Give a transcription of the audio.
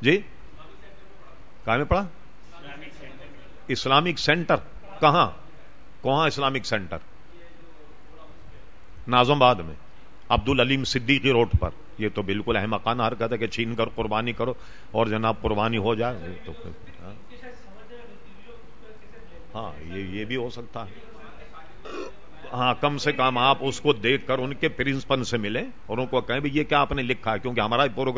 جی؟ کہاں میں پڑھا؟ Islamic centre. کہاں؟ کہاں اسلامک سینٹر؟ نازم آباد میں. عبد العلیم صدیقی روڈ پر. یہ تو بالکل احمقانہ حرکت ہے کہ چھین کر قربانی کرو اور جناب قربانی ہو جائے. تو ہاں؟, ہاں، یہ بھی ہو سکتا ہے۔ ہاں کم سے کم آپ اس کو دیکھ کر ان کے پرنسپل سے ملیں اور ان کو کہیں بھی یہ کیا آپ نے لکھا ہے؟ کیونکہ ہمارا پروگرام